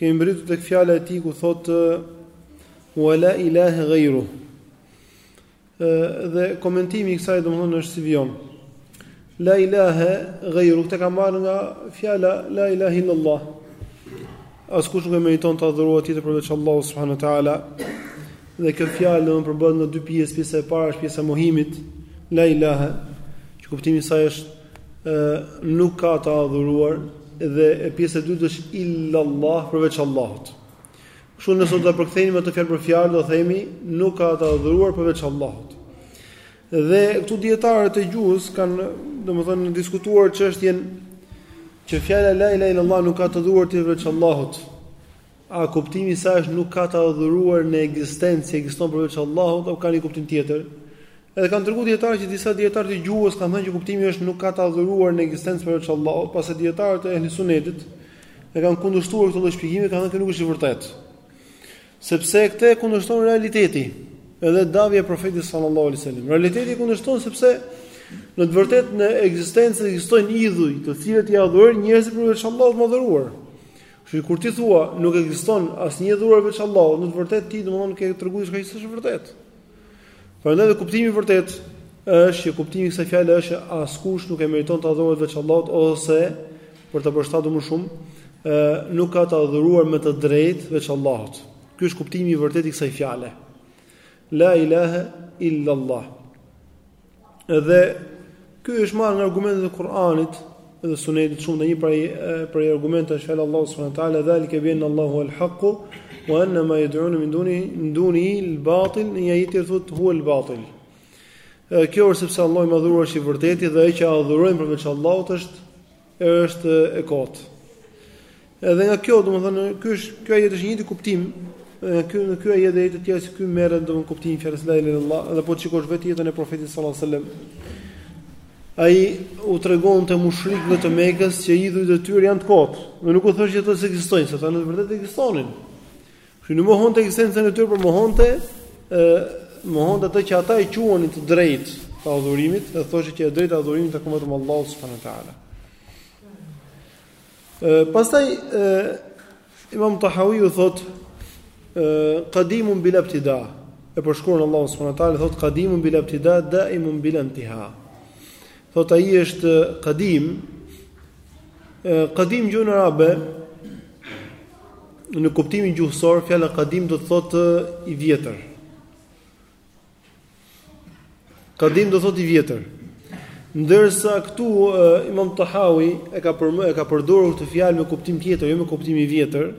Kemi mbërritur tek fjala e tij ku thotë wa la ilahe ghayruh. Dhe komentimi i kësaj domthonë është si vijon. La ilahe ghayruh këtë e ka marrë nga fjala la ilahe illallah. Askush nuk e meriton të adhurohet tjetër përveç Allahut subhanahu wa taala. Dhe kjo fjalë domthonë përbëhet nga dy pjesë, pjesa e parë është pjesa e mohimit, la ilahe, që kuptimi i saj është ë nuk ka të adhuruar dhe pjesa e dytë është illa Allah përveç Allahut. Kështu nëse do ta përkthejmë atë fjalë për fjalë do themi nuk ka të adhuruar përveç Allahut. Dhe këtu dijetarët e gjuhës kanë domethënë diskutuar çështjen që fjala la ilaha illallah nuk ka të adhuruar ti përveç Allahut. A kuptimi i saj është nuk ka të adhuruar në ekzistencë që ekziston përveç Allahut apo ka një kuptim tjetër? Edhe kanë treguar dijetarët që disa dijetarë të gjuhës kanë thënë që kuptimi është nuk ka të adhuruar në ekzistencë përveç Allahut, pastaj dijetarët e Ehli Sunetit e kanë kundërshtuar këtë lloj shpjegimi, kanë thënë që nuk është i vërtetë. Sepse këtë e kundërshton realiteti, edhe davja e profetit sallallahu alaihi wasallam. Realiteti e kundërshton sepse në të vërtetë në ekzistencë ekzistojnë idhuj, të cilët i adhurojnë njerëzit përveç Allahut të madhëruar. Kështu që kur ti thua nuk ekziston asnjë i adhuruar veç Allahut, në të vërtetë ti domthonë ke treguar diçka që s'është e vërtetë. Prandaj dhe kuptimi i vërtetë është që kuptimi i kësaj fjale është që askush nuk e meriton të adhurohet veç Allahut ose për ta përshtatur më shumë, ë nuk ka të adhuruar me të drejtë veç Allahut. Ky është kuptimi i vërtetë i kësaj fjale. La ilaha illa Allah. Edhe ky është marrë nga argumentet e Kur'anit dhe Sunetit shumë dhe një prej prej argumenteve është fjala e Allahut subhanahu wa taala dhalike bi anna Allaha huwa al-haq wa anna ma yad'un min duni min duni al-batil në ajet thot huwa al-batil. Kjo është sepse Allahu i madhëruar është i vërteti dhe ajo që adhurojnë përveç Allahut është Është e kotë. Edhe nga kjo, domethënë, ky është kjo ajet është një njëjtë kuptim. Ky në ky ajet dhe të tjerë si ky merret domthonë kuptimi i fjalës la ilaha illallah, edhe po të shikosh vetë jetën e profetit sallallahu alajhi wasallam. Ai u tregonte mushrikëve të Mekës që idhujt e tyre janë të kotë. Dhe nuk u thosh që ato s'ekzistojnë, se ata në të vërtetë ekzistonin. Ai nuk mohonte ekzistencën e tyre, por mohonte ë mohonte atë që ata e quanin të drejtë të adhurimit, e thoshte që e drejta e adhurimit i takon vetëm Allahut subhanahu wa taala. Ë pastaj ë Imam Tahawiu thot ë qadimun bila ibtida. E përshkruan Allahun subhanahu wa taala thot qadimun bila ibtida daimun bila intiha. Thotë ai është qadim. Qadim në gjuhën arabe në kuptimin gjuhësor fjala qadim do të thotë i vjetër. Qadim do thotë i vjetër. Ndërsa këtu Imam Tahawi e ka për, e ka përdorur këtë fjalë me kuptim tjetër, jo me kuptim i vjetër.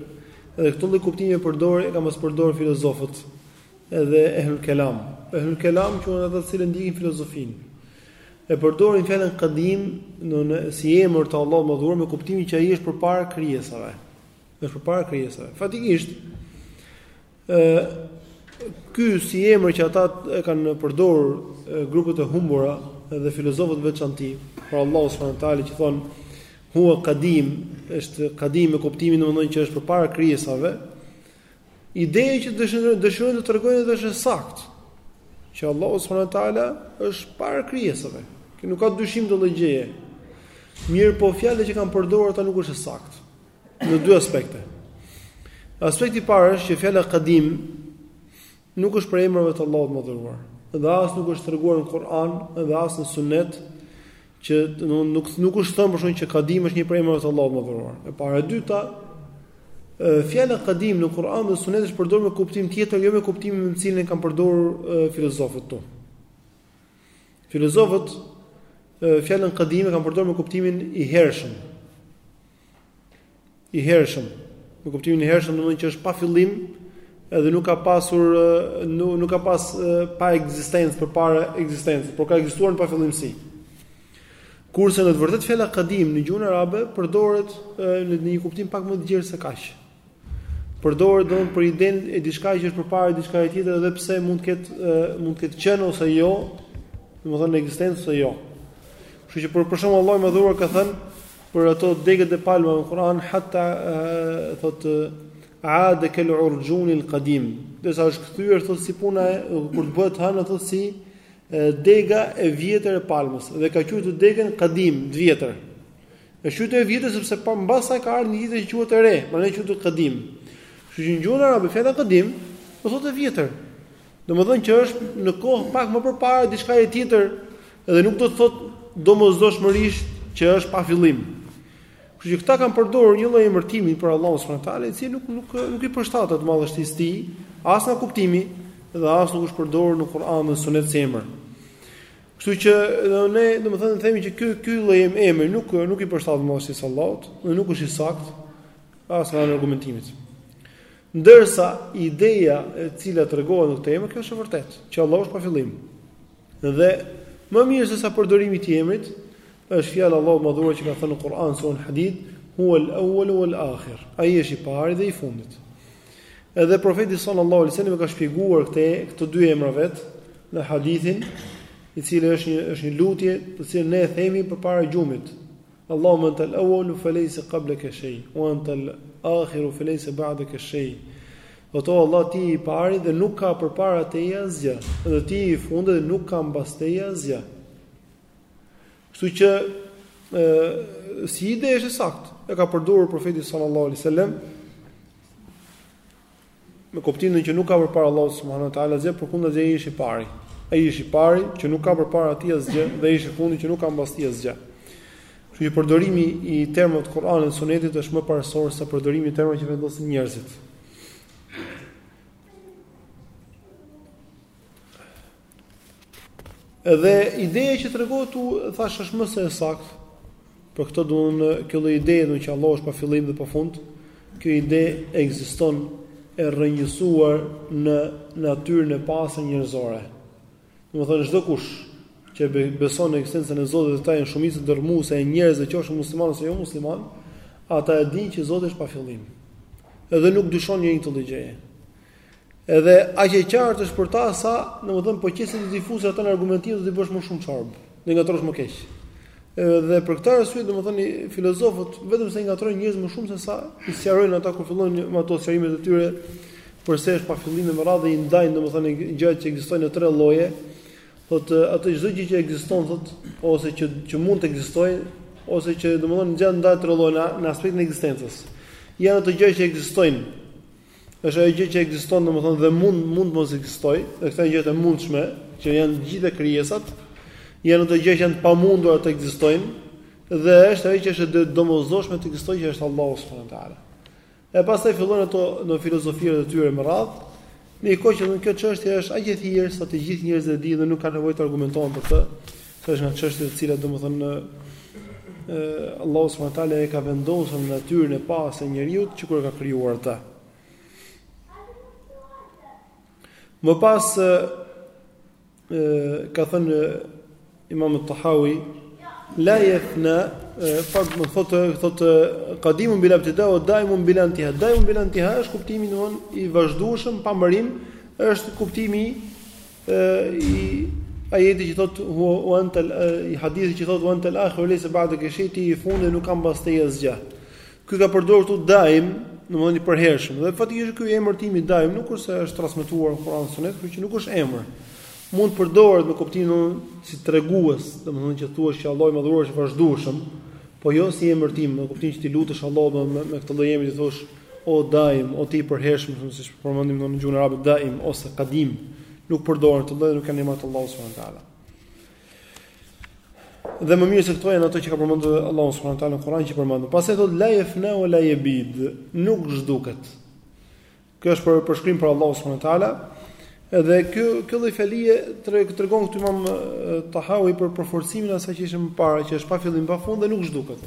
Edhe këtë lloj kuptimi e përdor e kanë pas përdorur filozofët edhe ehlul kelam. Ehlul kelam që janë ata të cilët ndjekin filozofinë. E përdorin fjalën Kadim domethënë si emër të Allahut të Madhëruar me kuptimin që ai është përpara krijesave. Është përpara krijesave. Faktikisht ë ky si emër që ata e kanë përdorur grupet e humbura dhe filozofët në veçanti për Allahu subhanahu wa taala që thonë huwa Kadim, është Kadim me kuptimin domethënë që është përpara krijesave. Ideja që dëshirojnë dëshirojnë të tregojnë edhe është e saktë që Allahu subhanahu wa taala është para krijesave. Këtu nuk ka dyshim te kjo gjë. Mirëpo fjala që kanë përdorur ata nuk është e saktë. Në dy aspekte. Aspekti i parë është që fjala qadim nuk është prej emrave të Allahut të Madhëruar. Dhe as nuk është treguar në Kur'an dhe as në Sunet Që nuk nuk nuk është thënë për shembull që Kadim është një prej emrave të Allahut të Madhëruar. E para e dyta, fjala Kadim në Kur'an dhe Sunet është përdorur me kuptim tjetër, jo me kuptimin me të cilin e kanë përdorur filozofët këtu. Filozofët fjalën Kadim e kanë përdorur me kuptimin i hershëm. i hershëm. Me kuptimin i hershëm domethënë që është pa fillim edhe nuk ka pasur nuk, nuk ka pas paekzistencë përpara ekzistencës, por ka ekzistuar në pafillimësi. Kurse në të vërtetë fjala qadim në gjuhën arabe përdoret në një kuptim pak më të gjerë se kaq. Përdoret domethënë për idenë e diçka që është përpara diçka tjetër edhe pse mund të ketë mund të ketë qenë ose jo, domethënë në ekzistencë ose jo. Kështu që për për shembull Allahu i Madhëruar ka thënë për ato degët e palmave në Kur'an hatta thotë aada kal urjun al qadim. Derisa është kthyer thotë si puna e kur të bëhet hëna thotë si dega e vjetër e palmës dhe e ka quajtur degën qadim, të vjetër. Është quajtur e vjetër sepse pa mbas saj ka ardhur një tjetër që quhet e re, prandaj quhet kadim. Kështu që në gjuhën arabe fjala kadim do thotë e vjetër. Domethënë që është në kohë pak më përpara diçka e tjetër dhe nuk do të thotë domosdoshmërisht që është pa fillim. Kështu që këta kanë përdorur një lloj emërtimi për Allahun subhanuhu teala, i cili nuk nuk nuk i përshtatet madhështisë së tij, as nga kuptimi dhe as nuk është përdorur në Kur'an dhe Sunet si emër. Kështu që ne domethënë themi që ky ky lloj emri nuk nuk i përshtatet madhështisë Allahut, dhe nuk është i saktë as nga argumentimi. Ndërsa ideja e cila tregon në këtë emër kjo është e vërtetë, që Allahu është pa fillim. Dhe më mirë se sa përdorimi i emrit është fjala Allahut madhëruar që ka thënë në Kur'an suren Hadid huwal awwal wal akhir. Ai është i pari dhe i fundit. Edhe profeti sallallahu alaihi wasallam e ka shpjeguar këtë këto dy emra vet në hadithin i cili është një është një lutje të cilën ne e themi përpara gjumit. Allahumma antal awwal fa laysa qablaka shay wa antal akhir fa laysa ba'daka shay. O ti Allah ti je i pari dhe nuk ka përpara teje asgjë, dhe ti je i fundit dhe nuk ka mbas teje asgjë. Kështu që ë si ide është e saktë. E ka përdorur profeti sallallahu alaihi wasallam me kuptimin që nuk ka përpara Allahu subhanahu wa taala asgjë përkundrazi ai është i pari. Ai është i pari që nuk ka përpara tij asgjë dhe ai është i fundit që nuk ka mbas tij asgjë. Kështu që përdorimi i termit Kur'anit dhe Sunetit është më parësor se përdorimi i termit që vendosin njerëzit. Edhe ideja që tregon tu thash është më se e saktë. Për këtë domethënë kjo lloj ide do që Allah është pa fillim dhe pa fund. Kjo ide ekziston e rrënjësuar në natyrën e pastër njerëzore. Domethënë çdo kush që beson në ekzistencën e Zotit dhe ata janë shumica dërmuese e njerëzve qofshin muslimanë ose jo muslimanë, ata e dinë që Zoti është pa fillim. Edhe nuk dyshon njeri në këtë gjë. Edhe aq e qartë është për ta sa, domethënë po qe se ti fut ato argumentime do të bësh më shumë çorb, do të ngatrosh më keq. Edhe për këtë arsye domethënë filozofët vetëm se ngatrojnë njerëz më shumë se sa i sqarojnë ata kur fillojnë me ato sqarime të tyre, përse është pa fillim me radhë i ndajnë domethënë gjërat që ekzistojnë në tre lloje, thotë ato çdo gjë që ekziston thotë ose që që mund të ekzistojë ose që domethënë gjë ndahet tre lloje në aspektin e ekzistencës. Janë ato gjëra që ekzistojnë Është ajo gjë që ekziston domethënë dhe mund mund të mos ekzistojë, dhe këto janë gjëra të mundshme që janë të gjitha krijesat, janë ato gjëra që janë të pamundura të ekzistojnë dhe është ajo që është e domosdoshme të ekzistojë që është Allahu subhanahu wa taala. E pastaj fillojnë ato në filozofirat e tyre me radhë, në një kohë që kjo çështje është aq e thjeshtë sa të gjithë njerëzit e dinë dhe nuk ka nevojë të argumentohen për të. Kjo është nga çështjet të cilat domethënë Allahu subhanahu wa taala e ka vendosur në natyrën e pastër e njeriut që kur e ka krijuar atë. Më pas e, ka thënë Imam al-Tahawi la yafna fal më thotë thotë qadimun bila ibtida wa daimun bila intiha. Daimun bila intiha është kuptimi domthon i vazhdueshëm pa mbarim, është kuptimi i ajeti që thot huwa u anta i hadithi që thot u anta al-akhir wa laysa ba'daka shay ti i fundi nuk ka mbas teje asgjë. Ky ka përdorur këtu daim, domethënë i përhershëm. Dhe faktikisht ky emërtim i daim nuk është se është transmetuar në Kur'an e sunet, por që nuk është emër. Mund të përdoret me kuptimin domethënë si tregues, domethënë që thua që Allahu i madhuar është i vazhdueshëm, po jo si emërtim, në kuptimin që t'i lutesh Allahut me, me këtë lloj emri të thuash O daim, o ti i përhershëm, thonë siç përmendim në gjuhën arabe daim ose qadim, nuk përdoren këto lloje, nuk janë emrat e Allahu subhanahu wa taala. Dhe më mirë se këto janë ato që ka përmendur Allahu subhanahu wa taala në Kur'an që përmendëm. Pastaj thotë la yafna wa la yabid, nuk zhduket. Kjo është për përshkrim për Allahu subhanahu wa taala. Edhe kjo kjo lloj fjalie tregon këtu Imam Tahawi për përforcimin e asaj që ishte më para, që është pa fillim pa fund dhe nuk zhduket.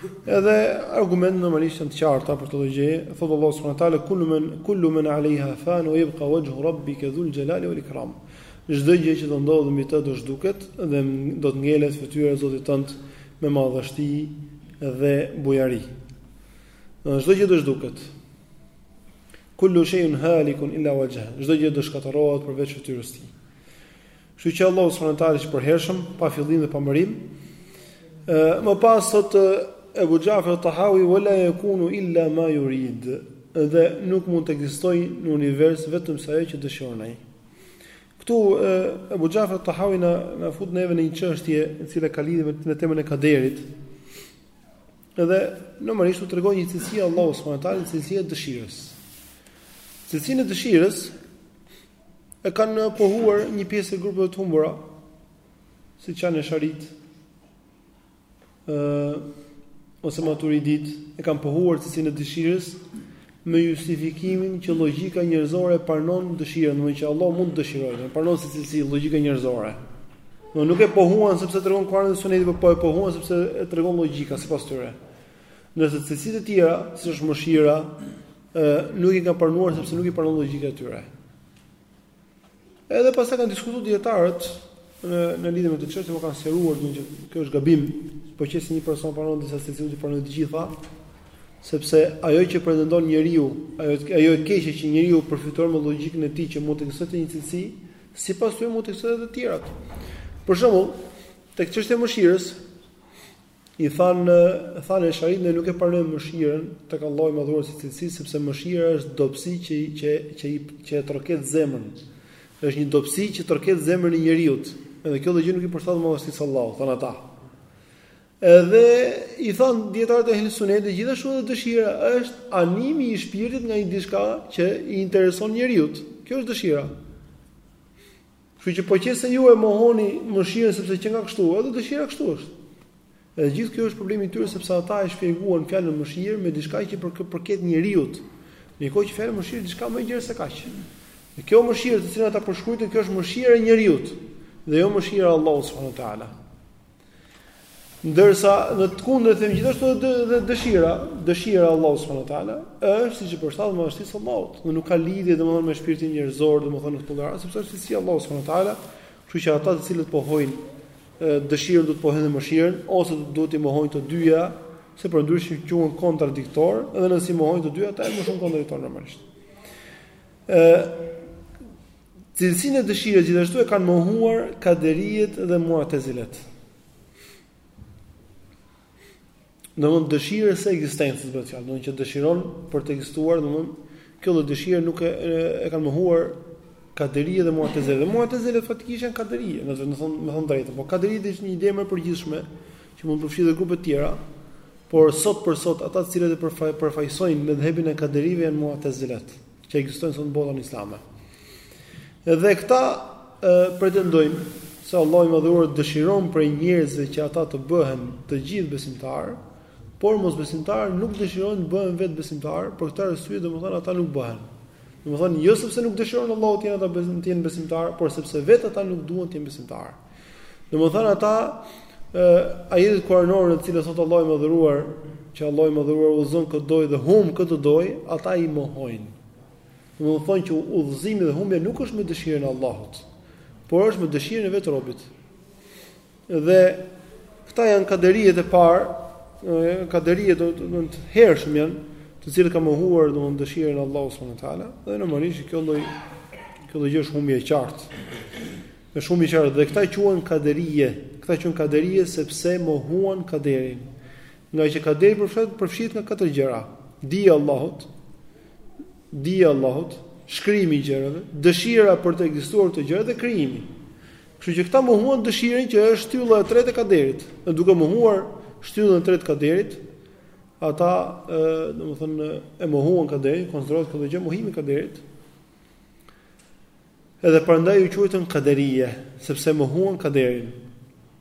Edhe argumentet normalisht janë të qarta për këtë gjë. Thot Allahu subhanahu wa taala kullu man kullu man alayha fan wa yabqa wajhu rabbika dhul jalali wal ikram. Çdo gjë që ndodhet mbi të do zhduket dhe do të ngelet fytyra e Zotit tënd me madhështi dhe bujari. Do çdo gjë do zhduket. Kullu shay'in halikun illa wajha. Çdo gjë do shkatërrohet përveç fytyrës së tij. Kështu që Allahu subhanahu wa taala është i përhershëm, pa fillim dhe pa mbarim. Ë më pas thot Ebu Xhafer Tahawi wala yakunu illa ma yurid. Dhe nuk mund të ekzistojë në univers vetëm se ajo që dëshiron ai. Ktu Ebu Xhafer Tahawi na na fut neve në një çështje e cila ka lidhje me temën e kaderit. Edhe normalisht tregon një cilësi të Allahut subhanahu wa taala, cilësinë e dëshirës. Cilësinë e dëshirës E kanë pohuar një pjesë e grupeve të humbura, siç janë esharitët, ose maturiditët, e kanë pohuar cilësinë e dëshirës, me justifikimin që logjika njerëzore e pranon dëshirën, domethënë që Allahu mund të dëshirojë, e pranon si cilësi logjika njerëzore. Do nuk e pohuan sepse tregon Kurani dhe Suneti, por po e pohuan sepse e tregon logjika sipas tyre. Ndërsa cilësitë e tjera, siç është mëshira, ë nuk i kanë pranuar sepse nuk i pranon logjika e tyre. Edhe pastaj kanë diskutuar dietarët në në lidhje me këtë çështje, po kanë sqaruar që kjo është gabim, po qe se një person pranon disa cilësi duhet të pranojë të gjitha, sepse ajo që pretendon njeriu, ajo ajo e keqe që njeriu përfytyron me logjikën e tij që mund të ekzistojë te një cilësi, sipas tyre mund të ekzistojë edhe te të tjerat. Për shembull, tek çështja e mëshirës, I thanë, thanë Esh'aritë, ne nuk e pranojmë mëshirën tek Allahu i Madhëruar si cilësi, sepse mëshira është dobësi që që që që e troket zemrën. Është një dobësi që troket zemrën e njeriut. Edhe kjo gjë nuk i përshtatet madhështisë së Allahut, thanë ata. Edhe i thanë dijetarët e Ehli Sunetit, gjithashtu edhe dëshira është animi i shpirtit nga një diçka që i intereson njeriut. Kjo është dëshira. Kështu që po qe se ju e mohoni mëshirën sepse qenka kështu, edhe dëshira kështu është. Edhe gjithë kjo është problemi i tyre sepse ata e shpjeguan fjalën mëshirë me diçka që i përket njeriut. Ndërkohë që fjala mëshirë diçka më e gjerë se kaq. Dhe kjo mëshirë të cilën ata përshkruajnë, kjo është mëshira e njeriut dhe jo mëshira e Allahut subhanahu wa taala. Ndërsa ne të kundërtën themi gjithashtu edhe dhe dëshira, dëshira e Allahut subhanahu wa taala është siç i përshtatet madhështisë së Allahut, dhe nuk ka lidhje domethënë me shpirtin njerëzor, domethënë në këtë rast, sepse është cilësi e Allahut subhanahu wa taala, kështu që ata të cilët pohojnë dëshirën do të pohojnë dhe mëshirën ose do të mohojnë të dyja, se përndryshe quhen kontradiktor, edhe nëse i mohojnë të dyja, ata janë më shumë kontradiktor normalisht. Ë Cilësinë e dëshirës gjithashtu e kanë mohuar kaderijet dhe mu'tazilet. Domethënë dëshirës së ekzistencës bëhet fjalë, domethënë që dëshiron për të ekzistuar, domethënë kjo lloj dëshire nuk e e kanë mohuar kaderije dhe mu'tazilet. Dhe mu'tazilet faktikisht janë kaderije, domethënë, me thënë të drejtën, por kaderijet është një ide më e përgjithshme që mund të përfshijë edhe grupe të tjera. Por sot për sot ata të cilët e përfaqësojnë medhhebin e kaderive janë mu'tazilet. që ekzistojnë sot në botën islame. Dhe këta e, pretendojnë se Allahu i Madhëruar dëshiron prej njerëzve që ata të bëhen të gjithë besimtarë, por mosbesimtarët nuk dëshirojnë të bëhen vetë besimtarë, për këtë arsye domethënë ata nuk bëhen. Domethënë jo sepse nuk dëshiron Allahu të jenë ata besimtarë, por sepse vetë ata nuk duan të jenë besimtarë. Domethënë ata ë ajetet kuranore në të cilat thotë Allahu i madhëruar, që Allahu i madhëruar udhëzon kë të dojë dhe humb kë të dojë, ata i mohojnë. Domethënë që udhëzimi dhe humbja nuk është me dëshirën e Allahut, por është me dëshirën e vetë robit. Dhe këta janë kaderiet e parë, kaderiet domethënë të hershëm janë, të cilët kanë mohuar domthonë dëshirën e Allahut subhanuhu teala, dhe normalisht kjo lloj kjo lloj gjë është humbje e qartë. Është humbje e qartë dhe këta quhen kaderije, këta quhen kaderije sepse mohuan kaderin. Ngaqë kaderi përfshihet përfshihet nga katër gjëra: dija e Allahut, dija e Allahut, shkrimi i gjërave, dëshira për të ekzistuar këto gjëra dhe krijimi. Kështu që këta mohuan dëshirën që është shtylla e tretë e kaderit. Dhe duke mohuar shtyllën e tretë të kaderit, ata, domethënë, e mohuan kaderin, konsiderohet kjo gjë mohim i kaderit. Edhe prandaj u quajtën Kaderijeh, sepse mohuan Kaderin.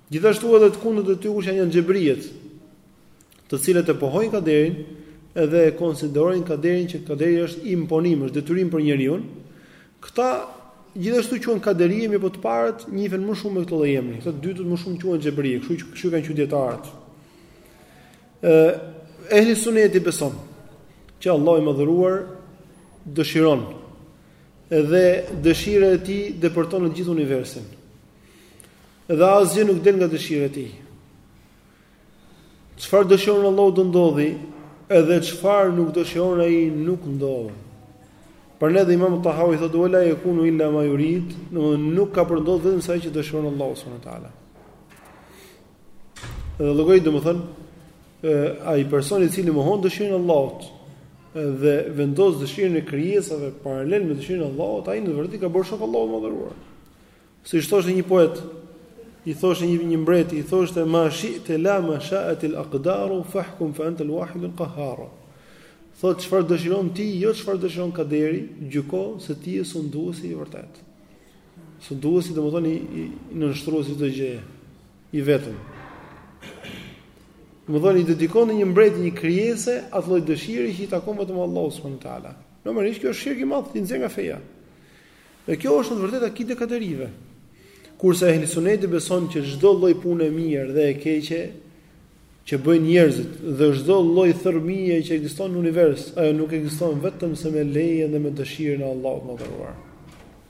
Gjithashtu edhe të kundërt e tyre kush janë janë Xhebrijet, të cilët e pohojnë Kaderin dhe e konsiderojnë Kaderin që Kaderi është imponim, është detyrim për njeriu. Këta gjithashtu quhen Kaderije, mirëpo të parët njihen më shumë me këtë lloj emri. Këta të dytët më shumë quhen Xhebrije, kështu që kështu i kanë quajt dijetarët. Ë Ehli Sunneti beson që Allahu i madhëruar dëshiron Edhe dëshira e Tij depërton në gjithë universin. Edhe asgjë nuk del nga dëshira e Tij. Çfarë dëshiron Allahu do ndodhi, edhe çfarë nuk dëshiron Ai nuk ndodh. Prandaj edhe Imam Tahawi thotë wala yakunu illa ma yurid, domethënë nuk ka për ndodh vetëm se ajo që dëshiron Allahu subhanahu wa taala. Dhe llogarit domethën ai personi i cili mohon dëshirën e Allahut dhe vendos dëshirën e krijesave paralel me dëshirën e Allahut, ai në vërtetë i ka bërë shok Allahut madhëruar. Si thoshte një poet, i thoshte një një mbret, i thoshte ma shi te la ma sha'at al aqdar fahkum fa anta al wahid al qahhar. Thot çfarë dëshiron ti, jo çfarë dëshiron kaderi, gjyko se ti je sunduesi i vërtetë. Sunduesi domethënë nënshtruesi i çdo gjëje, i vetëm. Domethënë, i dedikon një mbreti një krijese, atë lloj dëshire që i takon vetëm Allahut subhanahu wa taala. Normalisht, kjo është shirkë i madhë, të nëzirë nga feja. Dhe kjo është në të vërtet akide e kaderive. Kurse Ehli Sunneti beson që çdo lloj pune e mirë dhe e keqe, që bëjnë njerëzit dhe çdo lloj thërrmie që ekziston në univers, ajo nuk ekziston vetëm se me lejen dhe me dëshirën e Allahut madhëruar.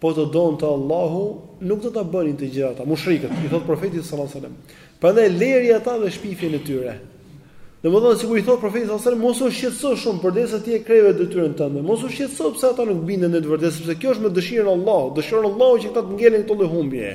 Po të donte Allahu, nuk do ta bënin të gjitha ata, mushrikët, i thot profetit sallallahu alajhi wasallam. Prandaj leri ata dhe shpifjen e tyre. Domethënë sikur i thot profetit sallallahu alajhi wasallam, mos u shqetëso shumë përderisa ti e kreve detyrën tënde. Mos u shqetëso pse ata nuk binden në të vërtetë, sepse kjo është me dëshirën e Allahut. Dëshiron Allahu që ata të ngelen në këtë lloj humbje.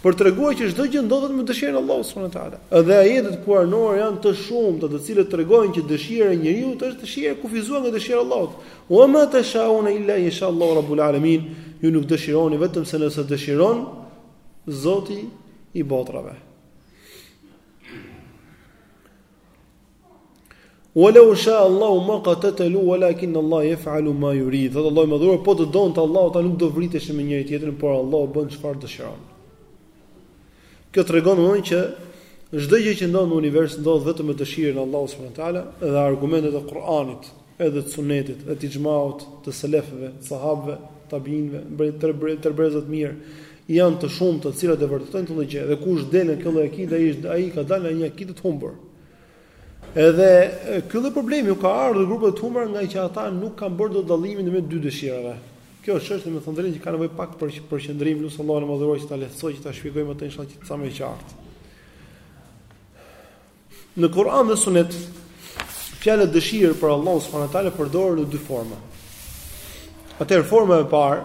Për të treguar që çdo gjë ndodhet me dëshirën e Allahut subhanahu wa taala. Edhe ajetet kuranore janë të shumta, të cilat tregojnë që dëshira e njeriu është dëshirë e kufizuar nga dëshira e Allahut. Wa ma tashauna illa an yasha Allahu rabbul alamin. Ju nuk dëshironi vetëm se nëse dëshiron Zoti i botrave. Walau sha Allahu ma qtatalu walakin Allah yef'alu ma yurid. Thotë Allahu i madhëruar po të donte Allahu ata nuk do vriteshin me njëri tjetrin, por Allahu bën çfarë dëshiron. Kjo tregon që çdo gjë që ndodh në univers ndodh vetëm me dëshirën e Allahut subhanahu wa taala dhe argumentet e Kur'anit, edhe të Sunetit, edhe të Ixhmaut, të selefëve, sahabëve, tabiinëve, mbret tre mbret tre breza të mirë, janë të shumtë të cilat e vërtetojnë këtë gjë dhe kush del nga kjo lloj akide ai është ai ka dalë në një akide të humbur. Edhe ky lloj problemi u ka ardhur grupeve të humbura ngaqë ata nuk kanë bërë dot dallimin ndërmjet dy dëshirave. Kjo është çështje me thënë të drejtën që ka nevojë pak për përqendrim, lus Allahun e Madhëruar që ta lehtësojë që ta shpjegoj më të inshallah që të jetë sa më e qartë. Në Kur'an dhe Sunet fjala dëshirë për Allahun subhanahu wa taala përdoret në dy forma. Atëherë forma e parë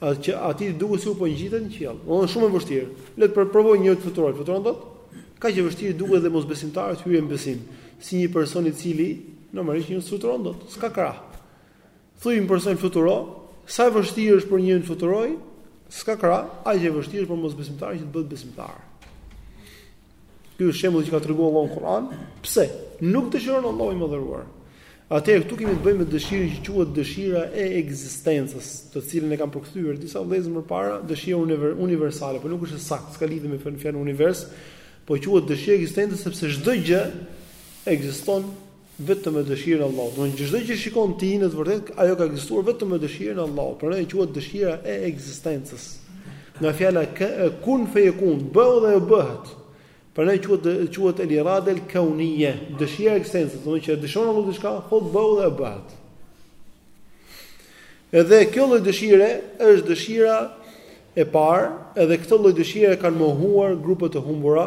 Atë që atij i duket sikur po ngjitet në qiell. Domthonë shumë e vështirë. Le të provojë njëri të fluturojë. Fluturon dot? Kaq e vështirë duket dhe mosbesimtarët të hyjnë në besim, si një person i cili normalisht nuk fluturon dot, s'ka krah. Thuaji një personi fluturo, sa e vështirë është për njërin të fluturojë, s'ka krah, aq e vështirë është për mosbesimtarin që të bëhet besimtar. Ky është shembulli që ka treguar Allahu në Kur'an, pse? Nuk dëshiron Allahu i Madhëruar. Atëherë këtu kemi të bëjmë me dëshirën që quhet dëshira e ekzistencës, të cilën e kanë përkthyer disa vëllezër më parë, dëshira universale, por nuk është e saktë, s'ka lidhje me fjalën univers, por quhet dëshira e ekzistencës sepse çdo gjë ekziston Vetëm me dëshirën e Allahut. Do të thotë çdo gjë që shikon ti në të vërtetë, ajo ka ekzistuar vetëm me dëshirën e Allahut. Prandaj quhet dëshira e ekzistencës. Nga fjala kun fe yekun, bëhu dhe ajo bëhet. Prandaj quhet quhet el irade el kaunije, dëshira e ekzistencës, do të thotë që dëshiron Allahu diçka, thotë bëhu dhe ajo bëhet. Edhe kjo lloj dëshire është dëshira e parë, edhe këtë lloj dëshire kanë mohuar grupet e humbura,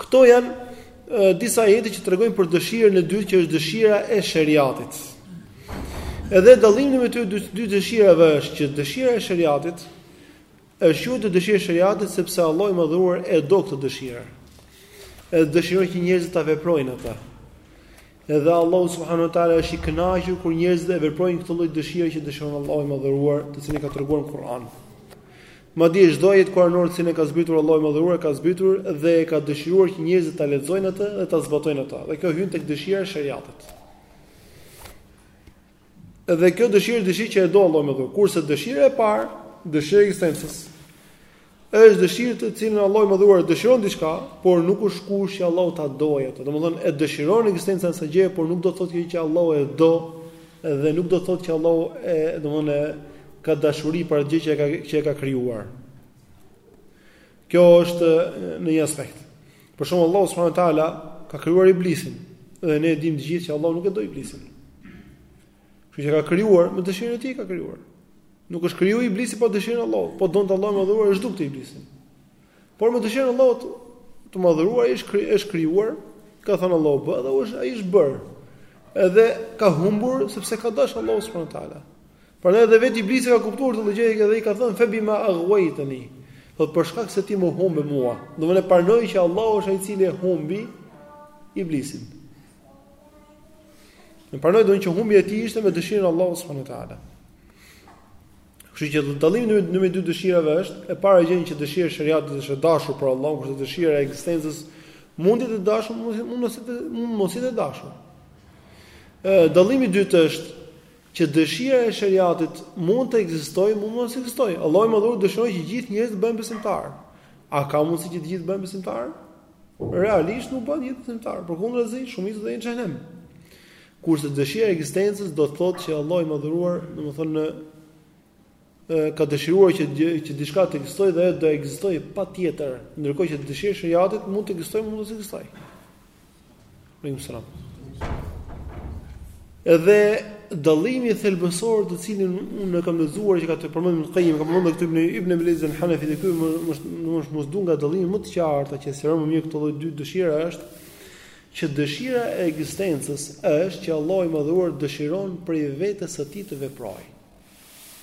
Këto janë e, disa ajete që tregojnë për dëshirën e dytë që është dëshira e sheriatit. Edhe dallimi ndërmjet dy, dy dëshirave është që dëshira e sheriatit është, quhet dëshirë e sheriatit sepse Allahu i Madhëruar e do këtë dëshirë. Edhe dëshiron që njerëzit ta veprojnë atë. Edhe Allahu subhanahu wa taala është i kënaqur kur njerëzit e veprojnë këtë lloj dëshire që dëshiron Allahu i Madhëruar, të cilën e ka treguar në Kur'an. Madje çdo ajet kuranor të cilin e ka zbritur Allahu i Madhëruar ka zbritur dhe e ka dëshiruar që njerëzit ta lexojnë atë dhe ta zbatojnë atë. Dhe kjo hyn tek dëshira e sheriatit. Dhe kjo dëshirë është dëshirë që e do Allahu i Madhëruar. Kurse dëshira e parë, dëshira e ekzistencës, është dëshirë të cilën Allahu i Madhëruar dëshiron diçka, por nuk është kusht që Allahu ta dojë atë. Domethënë e dëshiron ekzistencën e asaj gjëje, por nuk do të thotë që Allahu e do dhe nuk do të thotë që Allahu domethënë ka dashuri për atë gjë që e ka që e ka krijuar. Kjo është në një aspekt. Për shembull Allahu subhanahu wa taala ka krijuar iblisin dhe ne e dimë të gjithë që Allahu nuk e do iblisin. Kështu që e ka krijuar me dëshirën e tij ka krijuar. Nuk është krijuar iblisi pa dëshirën e Allahut, po donte Allahu i Madhëruar e zhdukte iblisin. Por me dëshirën e Allahut të madhëruar është kri, është krijuar, ka thënë Allahu bëhu dhe është ai është bërë. Edhe ka humbur sepse ka dashur Allahu subhanahu wa taala. Prandaj edhe vetë Iblisi e ka kuptuar këtë gjë dhe i ka thënë fe bima aghwaytani. Po për shkak se ti më humbe mua, domethënë pranoi që Allahu është ai i cili e humbi Iblisin. Pranoi domethënë që humbja e tij ishte me dëshirën e Allahut subhanahu wa taala. Kështu që dallimi në mes dy dëshirave është e para gjë që dëshira e sheriatit do të jetë e dashur për Allahun, kurse dëshira e ekzistencës mund të jetë e dashur, mund mos të mund mos jetë e dashur. Ë dallimi i dytë është Që dëshira e Sheriatit mund të ekzistojë, mund mos ekzistojë. Allahu i Madhëruar dëshiron që gjithë njerëzit të bëhen besimtarë. A ka mundësi që të gjithë të bëhen besimtarë? Realisht nuk bëhen gjithë besimtarë, përkundrazi shumica do të jenë në xhehenem. Kurse dëshira e ekzistencës do të thotë që Allahu i Madhëruar, domethënë ka dëshiruar që që diçka të ekzistojë dhe ajo do ekzistojë patjetër, ndërkohë që dëshira e sheriatit mund të ekzistojë, mund të mos ekzistojë. Alaykum salam. Edhe dallimi thelbësor të cilin unë e kam lexuar që e ka përmendur Ibn Qayyim, ka përmendur këtu dhe Ibn Abil Izz al-Hanafi dhe ky më më duket nga dallimet më të qarta që sqaron më mirë këto lloj dy dëshira është që dëshira e ekzistencës është që Allahu i Madhëruar dëshiron prej vetes së tij të veprojë.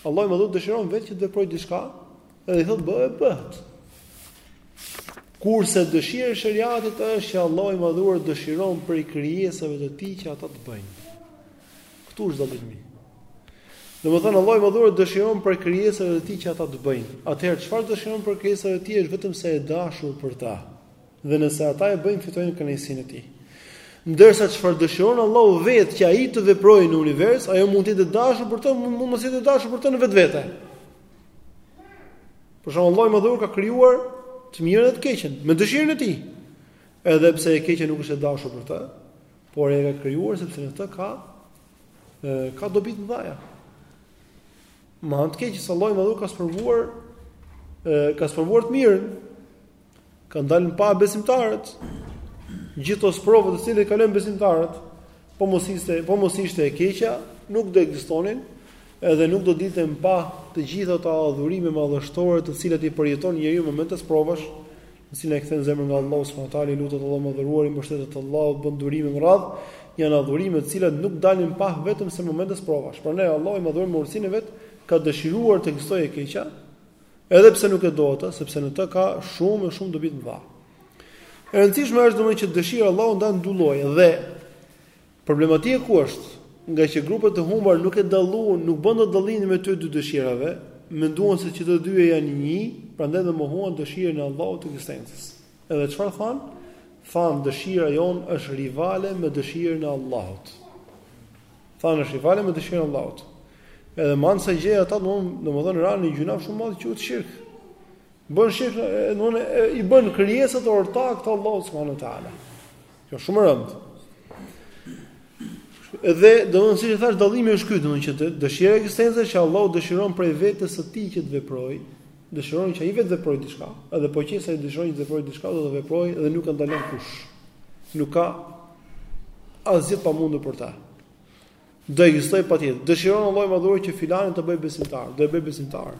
Allahu i madhëruar dëshiron vetë që të veprojë diçka, edhe i thotë bëhu, bëhet. Kurse dëshira e sheriatit është që Allahu i madhëruar dëshiron prej krijesave të tij që ata të bëjnë. Ktu është dallimi. Domethënë Allahu i madhëruar dëshiron prej krijesave të tij që ata të bëjnë. Atëherë çfarë dëshiron prej krijesave të tij është vetëm se e dashur për ta. Dhe nëse ata e bëjnë fitojnë kënaqësinë e tij. Ndërsa çfarë dëshiron Allahu vetë që ai të veprojë në univers, ajo mund të jetë e dashur për të, mund mos jetë e dashur për të në vetvete. Për shembull, Allahu i madhëruar ka krijuar të mirën dhe të keqen me dëshirën e tij. Edhe pse e keqja nuk është e dashur për të, por e ka krijuar sepse në të ka ka dobi të mëdha. Me anë të keqes Allahu i madhëruar ka sprovuar ka sprovuar të mirën. Kan dalë në pah besimtarët. Gjithë ato sprova të cilat kalojnë besimtarët, po mos ishte, po mos ishte e keqja, nuk do ekzistonin, edhe nuk do dilnin në pah të gjitha ato adhurime madhështore të cilat i përjeton njeriu në momente sprovash, në cilën e kthen zemrën nga Allahu subhanahu wa taala, i lutet Allahut madhëruar, i mbështetet Allahut, bën durim e me radhë, janë adhurime të cilat nuk dalin në pah vetëm se në momente sprovash. Prandaj Allahu i madhëruar me urtësinë e vet ka dëshiruar të ekzistojë e keqja, Edhe pse nuk e do atë, sepse në të ka shumë e shumë dobi të mëdha. E rëndësishme është domethënë që dëshira e Allahut ndahet në dy lloje dhe problematika ku është, ngaqë grupet e humbura nuk e dalluan, nuk bën dot dallimin mes këtyre dy dëshirave, menduan se që të dyja janë një, prandaj dhe mohuan dëshirën e Allahut të ekzistencës. Edhe çfarë than? Than dëshira jon është rivale me dëshirën e Allahut. Thanë është rival me dëshirën e Allahut. Edhe me anë të kësaj gjëje ata domethënë ranë në gjynah shumë të madh që quhet shirk. Bën shirk domethënë i bën krijesat ortakë të Allahut subhanahu wa taala. Kjo është shumë e rëndë. Dhe domethënë siç e thashë dallimi është ky domethënë që dëshira e ekzistencës që Allahu dëshiron prej vetes së tij që të veprojë dëshiron që ai vetë të veprojë diçka, edhe po qe se ai dëshiron që të veprojë diçka, do ta veprojë dhe nuk e ndalon kush. Nuk ka asgjë të pamundur për të. Do ekzistojë patjetër. Dëshiron Allahu i Madhëruar që filanin ta bëjë besimtar, do e bëjë besimtar.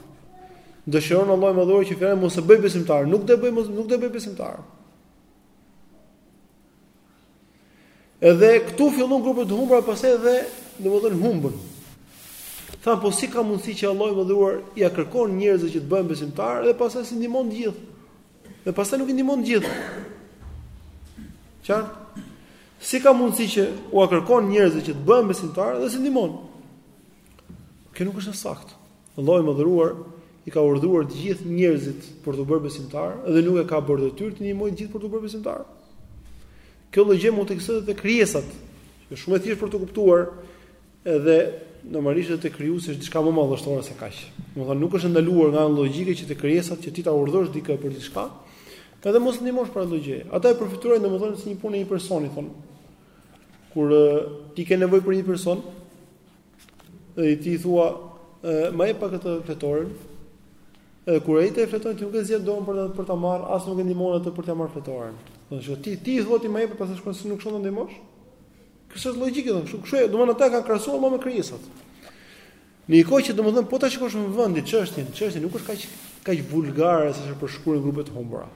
Dëshiron Allahu i Madhëruar që filanin mos e bëjë besimtar, nuk do e bëjë mos nuk do e bëjë besimtar. Edhe këtu filluan grupet e humbura pastaj edhe domethënë humbën. Thanë po si ka mundësi që Allahu i Madhëruar ia kërkon njerëzve që të bëhen besimtarë dhe pastaj s'i ndihmon të gjithë. Dhe pastaj nuk i ndihmon të gjithë. Qartë? Si ka mundësi që ua kërkon njerëzve që të bëhen besimtarë dhe s'i ndihmon? Kjo nuk është e saktë. Allahu i Madhëruar i ka urdhëruar të gjithë njerëzit për t'u bërë besimtarë dhe nuk e ka bërë detyrë t'i ndihmojë të gjithë për t'u bërë besimtarë. Kjo logjikë mund të ekzistojë edhe te krijesat. Është shumë e thjeshtë për ta kuptuar edhe normalisht edhe te krijuesi është diçka më madhështore se kaq. Domethënë nuk është ndaluar nga logjika që te krijesat që ti ta urdhërosh dikë për diçka, edhe mos e ndihmosh për atë gjë. Ata e përfytyrojnë domethënë si një punë e një personi thonë. Kur ti ke nevojë për një person, Dhe ti i thua, ma jep pak këtë fletoren, edhe kur ai të e fleton, ti nuk e zgjat dorën për ta për ta marrë, as nuk e ndihmon atë për ta marrë fletoren. Do të thotë ti ti i thua ti më jep pastaj shkon s'e nuk shkon ta ndihmosh. Kështu është logjika do, kështu kështu, domethënë ata kanë krahasuar më me krijesat. Në një kohë që domethënë po ta shikosh në vendin çështjen, çështja nuk është kaq kaq vulgare sa ç'e përshkruajnë grupet e humbura.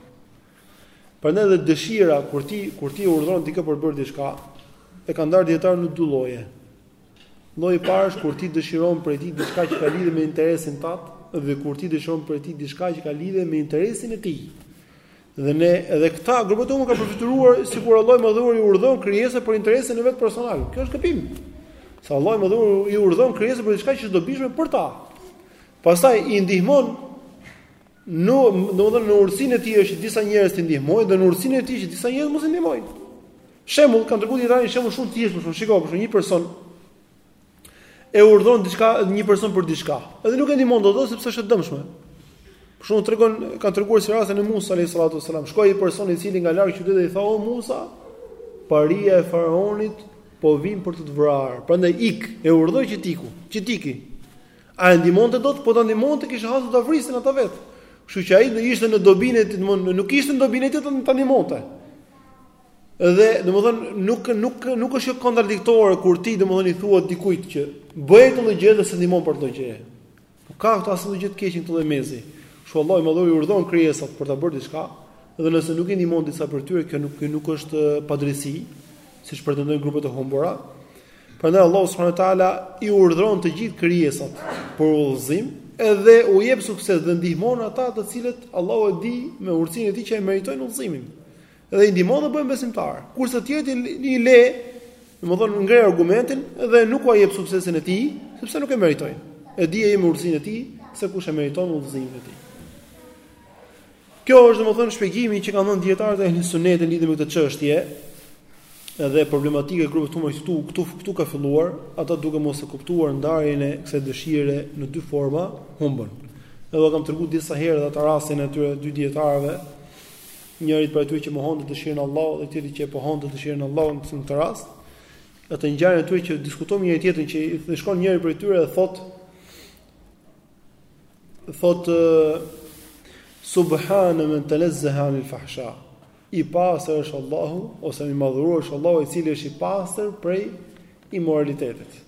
Prandaj edhe dëshira kur ti kur ti urdhëron dikë për të bërë diçka, e kanë ndarë dijetarët në dy lloje. Lloji i parë është kur ti dëshiron prej tij diçka që ka lidhje me interesin tat dhe kur ti dëshiron prej tij diçka që ka lidhje me interesin e tij. Dhe edhe edhe këta grupet e humbura kanë përfytyruar sikur Allahu i Madhëruar i urdhëron krijesat për interesin e vet personal. Kjo është gabim. Se Allahu i Madhëruar i urdhëron krijesat për diçka që është e dobishme për ta. Pastaj i ndihmon Në, domethënë në urtësinë e tij është që disa njerëz t'i ndihmojë dhe në urtësinë e tij që disa njerëz mos i ndihmojë. Shembull, kanë treguar dijetarët një shembull shumë të thjeshtë, shumë shikoje, pra një person e urdhëron diçka një person për diçka. Edhe nuk e ndihmon dot sepse është e dëmshme. Për shembull tregon kanë treguar si rastin e Musa alayhis salatu wasalam. Shkoi një person i cili nga larg qytetit dhe i tha o Musa, paria e faraonit po vin për të të vrarë. Prandaj ik, e urdhoi që t'iku, që t'iki. A e ndihmonte dot? Po ta ndihmonte, kishte ata ta vrisnin ata vet. Kështu që ai do ishte në dobinë e tij, domthonë nuk ishte në dobinë e tij ta ndihmonte. Dhe domthonë nuk nuk nuk është kontradiktore kur ti domthonë i thua dikujt që bëj këtë gjë dhe s'e ndihmon për këtë gjë. Nuk ka këtu asnjë gjë të keqe këtu në mes. Kështu Allahu i madhëruar urdhon krijesat për ta bërë diçka, dhe nëse nuk i ndihmon disa prej tyre, kjo nuk kjo nuk është padrejtësi, siç pretendojnë grupet e humbura. Prandaj Allahu subhanahu wa taala i urdhëron të gjithë krijesat për udhëzim, edhe u jep sukses dhe ndihmon ata të cilët Allahu e di me urtësinë e tij që e meritojnë udhëzimin. Dhe i ndihmon të bëhen besimtarë. Kurse të tjerët i le, domethënë ngre argumentin dhe nuk ua jep suksesin e tij, sepse nuk e meritojnë. E di ai me urtësinë e tij se kush e meriton udhëzimin e tij. Kjo është domethënë shpjegimi që kanë dhënë dijetarët e Ehli Sunnetit lidhur me këtë çështje dhe problematika e grupit të humbur këtu këtu këtu ka filluar, ata duke mos e kuptuar ndarjen e kësaj dëshire në dy forma, humbën. Edhe kam treguar disa herë edhe atë rastin e atyre dy dijetarëve, njërit prej tyre që mohonte dëshirën e Allahut dhe tjetri që e pohonte dëshirën e Allahut në këtë rast. Atë ngjarjen e tyre që diskutojnë me njëri-tjetrin që i shkon njëri prej tyre e thotë thotë subhana man tanazzaha anil fahsha i pastër është Allahu ose i madhëruar është Allahu i cili është i pastër prej imoralitetit.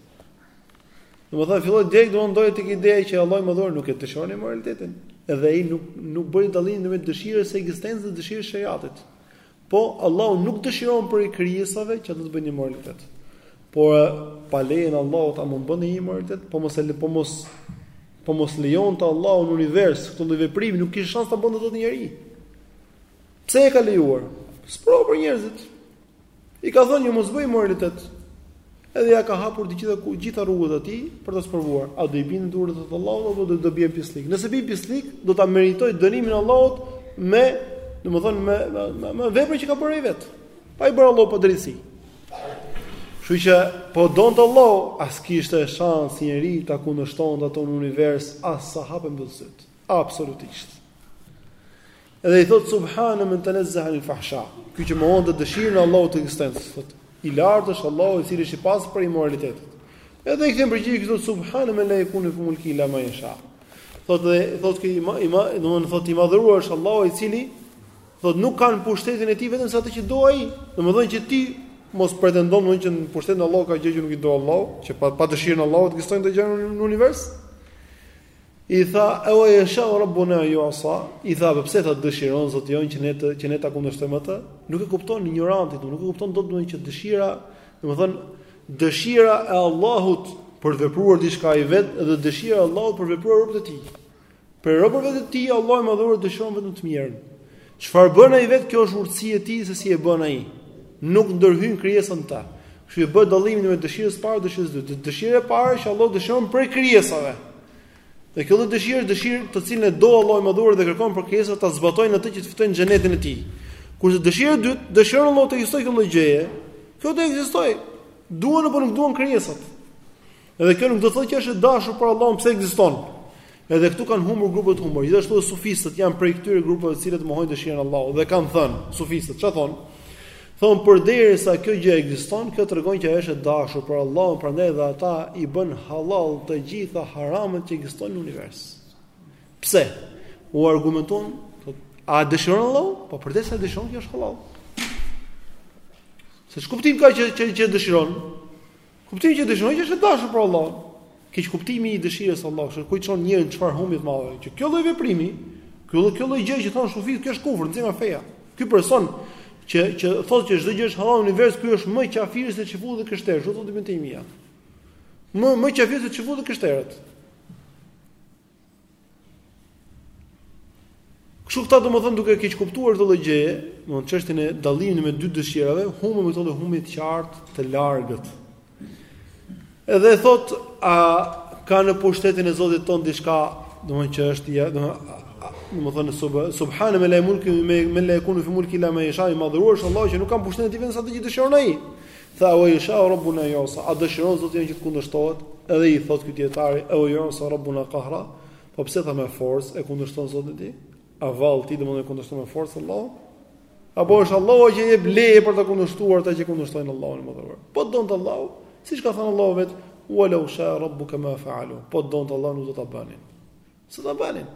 Domethënë filloi direkt domethënë tek ideja që Allahu i madhëruar nuk e dëshiron imoralitetin, edhe ai nuk nuk bëri dallim ndërmjet dëshirës së ekzistencës dhe dëshirës së sheriatit. Po, Allahu nuk dëshiron prej krijesave që ata të bëjnë imoralitet. Por pa lejen e Allahut a mund të bënte imoralitet? Po mos e le, po mos po mos lejonte Allahu në univers këtë lloj veprimi, nuk kish shans ta bënte dot njeri. Pse e ka lejuar? Sprovë për njerëzit. I ka thënë jo mos bëj imoralitet. Edhe ia ka hapur të gjitha gjitha rrugët atij për ta sprovuar, a do i bindet urdhrit të Allahut apo do do bjerë në pislik. Nëse bie në pislik, do ta meritojë dënimin e Allahut me, domethënë me me, me veprën që ka bërë ai vet. Pa i bërë Allahu padrejtësi. Kështu që po donte Allahu, as kishte shans njeri ta kundërshtonte atë në univers as sa hap e mbyll sytë. Absolutisht. Edhe i thot subhana men tanazzaha anil fahsha. Ky që mohonte dëshirën e Allahut të ekzistencës, thot i lartë është Allahu i cili është i pastër prej imoralitetit. Edhe i kthen përgjigje këtu subhana men la yakunu fi mulkihi illa ma yasha. Thot dhe thot që imami, imami domthonë thot i madhëruar është Allahu i cili thot nuk ka në pushtetin e tij vetëm se atë që do ai. Domthonë që ti mos pretendon domthonë që në pushtetin e Allahut ka gjëra që nuk i do Allahu, që pa, pa dëshirën e Allahut ekzistojnë këto gjëra në univers. I tha, e ve jeshau rabbuna en ju'sa, i tha, po pse tha dëshiron, Zoti jonë, që ne të, që ne ta kundërshtojmë atë, nuk e kupton injoranti, nuk e kupton do të thotë që dëshira, domethënë, dëshira e Allahut për të vepruar diçka ai vetë dhe dëshira e Allahut për të vepruar robët e tij. Për robët e tij Allahu i madhëruar dëshiron vetëm të mirën. Çfarë bën ai vetë kjo është urtësi e tij se si e bën ai. Nuk ndërhyjnë krijesat në ta. Këtu bëhet dallimi mes dëshirës së parë dhe dëshirës së dytë. Dëshira e parë që Allah dëshiron prej krijesave. Dhe kjo lloj dëshire është dëshirë të cilën e do Allahu i madhëruar dhe kërkon prej krijesave ta zbatojnë atë që të fitojnë xhenetin e tij. Kurse dëshira e dytë, dëshiron Allahu të ekzistojë kjo lloj gjëje. Kjo do të ekzistojë. Duan apo nuk duan krijesat. Edhe kjo nuk do të thotë që është e dashur për Allahun pse ekziston. Edhe këtu kanë humbur grupet e humbura. Gjithashtu edhe sufistët janë prej këtyre grupeve të cilat mohojnë dëshirën e Allahut dhe kanë thënë sufistët, çfarë thonë? Thonë përderisa kjo gjë ekziston, kjo tregon që është e dashur për Allahun, prandaj edhe ata i bëjnë halal të gjitha haramat që ekzistojnë në univers. Pse? U argumentojnë, a dëshiron Allahu? Po përderisa dëshiron kjo është halal. Se ç'kuptim ka që që, që dëshiron? Kuptimi që dëshiron që është e dashur për Allahun. Keqkuptimi i dëshirës së Allahut, ku e çon njeriun në çfarë humbje të madhe, që kjo lloj veprimi, kjo lloj kjo lloj gjë që thonë sufitë, kjo është kufër, nxjerr nga feja. Ky person që që thotë që çdo gjë është halal në univers, ky është më qafir se çifutët dhe krishterët, siç thotë Ibn Tejmija. Më më qafir se çifutët dhe krishterët. Kështu këta domethënë duke e keqkuptuar këtë lloj gjëje, domethënë çështjen e dallimit mes dy dëshirave, humbën me këtë lloj humbje të qartë, të largët. Edhe thotë, a ka në pushtetin e Zotit tonë diçka, domethënë që është ja, domethënë domethënë sub subhana men la mul men la jekunu fi mulkihi illa ma jesha i madhëruar është Allahu që nuk ka në pushtetin e tij vetëm se atë gjë që dëshiron ai. Tha, O yasha'u Rabbuna ya'sa, a dëshiron Zoti jonë që të kundërshtohet? Edhe i thotë ky dietari, O ya'sa Rabbuna qahra, po pse tha me forcë e kundërshton Zotin ti? A vallë ti domodin e kundërshton me forcë Allahun? Apo është Allahu që jep leje për të kundërshtuar ata që kundërshtojnë Allahun e mëdhëruar? Po donte Allahu, siç ka thënë Allahu vetë, "Wa law sha'a rabbuka ma fa'alu." Po donte Allahu nuk do ta bënin. Sa ta bënin?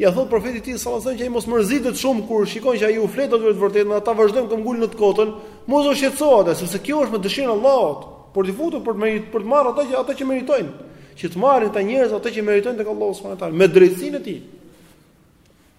Ia thotë profetit të tij sallallahu alajhi wasallam që ai mos mërzitet shumë kur shikon që ai u flet atyre të vërtetën, ata vazhdojnë këmbëngulin në të kotën, mos u shqetëso ti, sepse kjo është me dëshirën e Allahut, për t'i futur për të merit, për të marrë ata që ata që meritojnë, që të marrin ata njerëz ata që meritojnë tek Allahu subhanahu wa taala me drejtësinë e tij.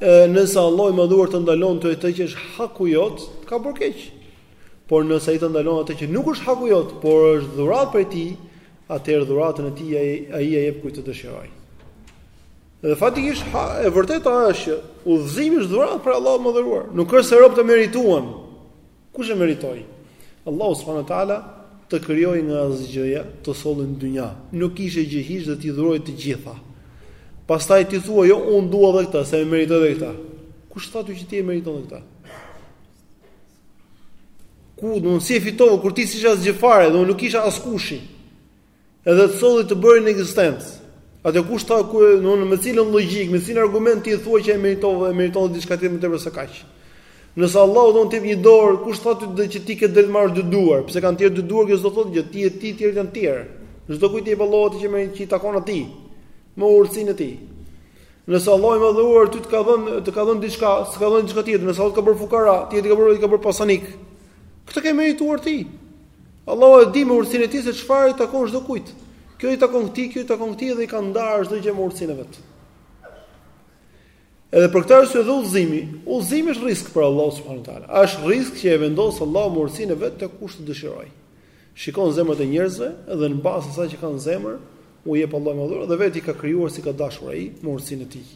E nëse Allahu i Madhëruar të ndalon ty atë që është haku jot, të ka bërë keq. Por nëse ai të ndalon atë që nuk është haku jot, por është dhuratë prej tij, atëherë dhuratën e tij ai ia jep kujt të dëshirojë. Dhe faktikisht ha, e vërteta është që udhëzimi është dhuratë prej Allahut të Madhëruar. Nuk është se robët e merituan. Kush e meritoi? Allahu subhanahu wa taala të krijoi nga asgjëja, të solli në dynja. Nuk ishe gjë hiç dhe t'i dhuroi të gjitha. Pastaj ti thua, jo un dua edhe këtë, se e meritoj edhe këtë. Kush të tha ty që ti e meriton edhe këtë? Ku do të si e fitova kur ti s'ishe asgjë fare, dhe nuk ishe askushi. Edhe të solli të bëri në ekzistencë. Atë kush tha ku në në me cilën logjik, me cilin argument ti thua që e meritove, e meriton diçka tjetër më tepër se kaq. Nëse Allahu don të jep një dorë, kush tha ty që ti ke drejt të marrësh dy duar, pse kanë tjerë dy duar kjo s'do thotë gjë, ti je ti, tjerë janë tjerë. Çdokujt i jep Allahu atë që më që i takon atij. Me urtësinë e tij. Nëse Allahu më dhuar ty të ka dhënë të ka dhënë diçka, s'ka dhënë diçka tjetër, nëse Allahu ka bërë fukara, tjerë ka bërë i ka bërë pasanik. Këtë ke merituar ti. Allahu e di me urtësinë e tij se çfarë i takon çdokujt. Kjo i takon këtij, kjo i takon këtij dhe i ka ndarë çdo gjë me urtësinë e vet. Edhe për këtë arsye edhe udhëzimi, udhëzimi është risk prej Allahut subhanahu wa taala. Është risk që e vendos Allahu me urtësinë e vet te kush të dëshirojë. Shikon zemrat e njerëzve dhe në bazë asaj që kanë në zemër, u jep Allahu me dhuratë dhe vetë i ka krijuar si ka dashur ai me urtësinë e tij.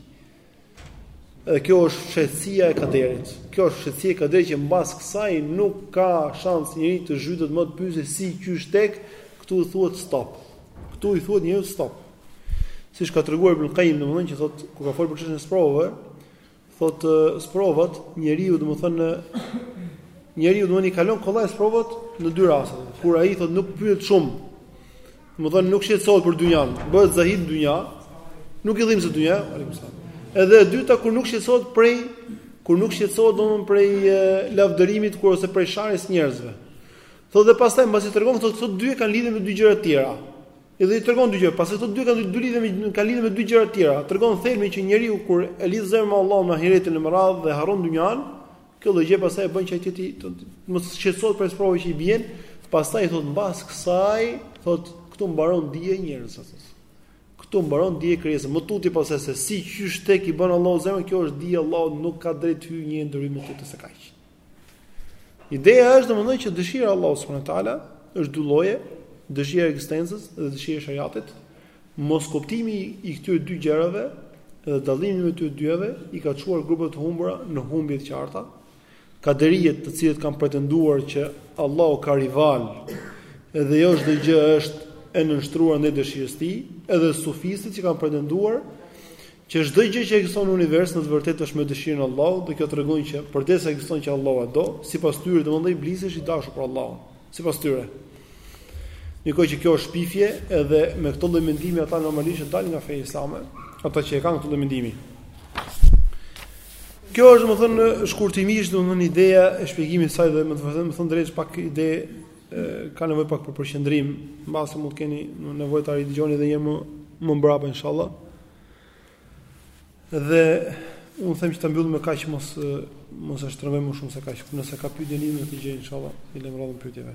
Dhe kjo është fshehtësia e kaderit. Kjo është fshehtësia e kaderit që mbas kësaj nuk ka shans njeri të zhytet më të pyesë si qysh tek këtu i thuhet stop. Këtu i thuhet njeriut stop. Siç ka treguar Ibn Qayyim domethënë që thotë kur ka folur për çështjen e sprovave, thotë sprovat njeriu domethënë njeriu domethënë i kalon kollaj sprovat në dy raste. Kur ai thotë nuk pyet shumë Domethënë nuk shqetësohet për dynjan, bëhet zahid në dynja, nuk i dhimbset dynja, Edhe e dyta kur nuk shqetësohet prej kur nuk shqetësohet domthon prej lavdërimit kur ose prej sharjes së njerëzve. Thotë dhe pastaj mbasi tregon thotë këto dy kanë lidhje me dy gjëra të tjera. Edhe i tregon dy gjëra, pastaj këto dy kanë dy lidhje me kanë lidhje me dy gjëra të tjera. Tregon thelmin që njeriu kur e lidh zemrën me Allahun me ahiretin në radhë dhe harron dynjan, Kjo lloj gjë pastaj e bën që ai të mos shqetësohet për sprovat që i bien, pastaj thot mbas kësaj, thot këtu mbaron dija e njerëzve thot. Këtu mbaron dija e krijesave, më tutje pastaj se si qysh tek i bën Allahu zemrën, kjo është dija e Allahut nuk ka drejt hyjë njeri më tutje se kaq. Ideja është domethënë që dëshira e Allahut subhanahu wa taala është dy lloje, dëshira e ekzistencës dhe dëshira e shariatit. Moskuptimi i këtyre dy gjërave dhe dallimi mes tyre dyjave i ka çuar grupe të humbura në humbje të qarta. Kaderijet, të cilët kanë pretenduar që Allahu ka rival dhe jo çdo gjë është e nënshtruar ndaj dëshirës së tij, edhe sufistët që kanë pretenduar Që çdo gjë që ekziston në univers në të vërtetë është me dëshirën e Allahut dhe kjo tregon që përderisa ekziston që Allahu e do, sipas tyre domethënë iblisi është i dashur për Allahun, sipas tyre. Mirëpo kjo është shpifje edhe me këtë lloj mendimi ata normalisht dalin nga feja islame, ata që e kanë këtë lloj mendimi. Kjo është domethënë shkurtimisht domethënë ideja e shpjegimit saj dhe me të vërtetë me thënë të drejtën kjo ide ka nevojë pak për përqendrim, mbase mund të keni nevojë ta ridigjoni edhe një herë më mbrapa inshallah. Dhe unë them që ta mbyllim me kaq mos, mos e shtrëngojmë më shumë se kaq. Nëse ka pyetje ndonjë gjë, inshallah, i lëmë radhën pyetjeve.